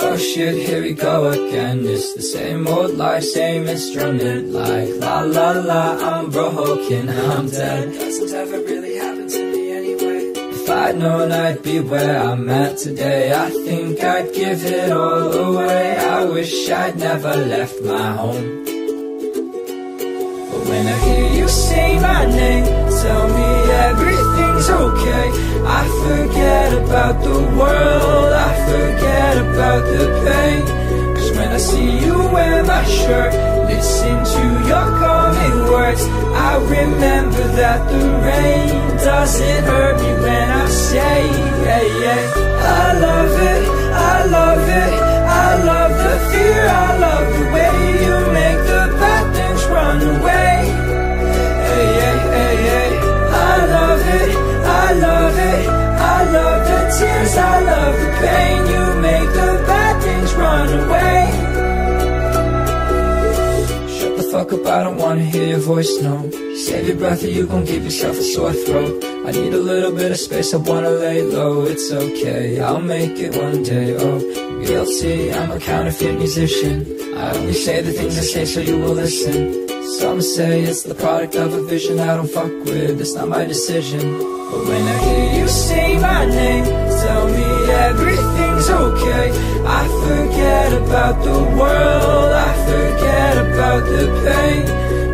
Oh shit, here we go again. It's the same old life, same instrument Like la la la, I'm broken, I'm dead. Doesn't ever really happen to me anyway. If I'd known I'd be where I'm at today I think I'd give it all away. I wish I'd never left my home. But when I hear you say my name Tell me the pain Cause when I see you wear my shirt Listen to your calming words I remember that the rain Doesn't hurt me when I say yeah, yeah. Fuck up, I don't wanna hear your voice, no. Save your breath or you gon' give yourself a sore throat. I need a little bit of space, I wanna lay low. It's okay, I'll make it one day, oh. Guilty, I'm a counterfeit musician. I only say the things I say so you will listen. Some say it's the product of a vision I don't fuck with, it's not my decision. But when I hear you say my name Tell me everything's okay. I forget about the world the pain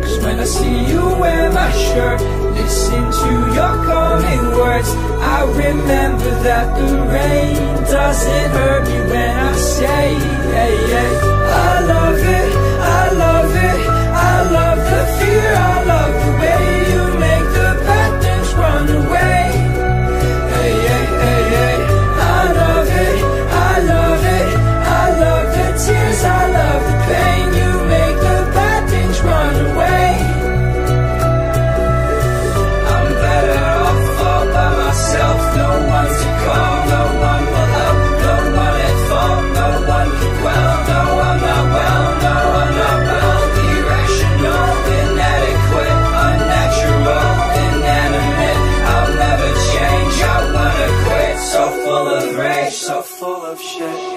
Cause when I see you wear my shirt Listen to your calming words I remember that the rain Doesn't hurt me when I say yeah, yeah. Of shit.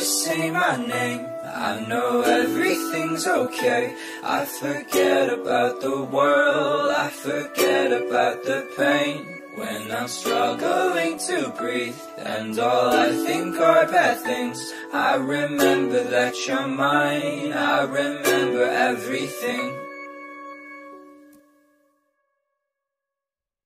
Say my name, I know everything's okay. I forget about the world, I forget about the pain. When I'm struggling to breathe, and all I think are bad things, I remember that you're mine, I remember everything.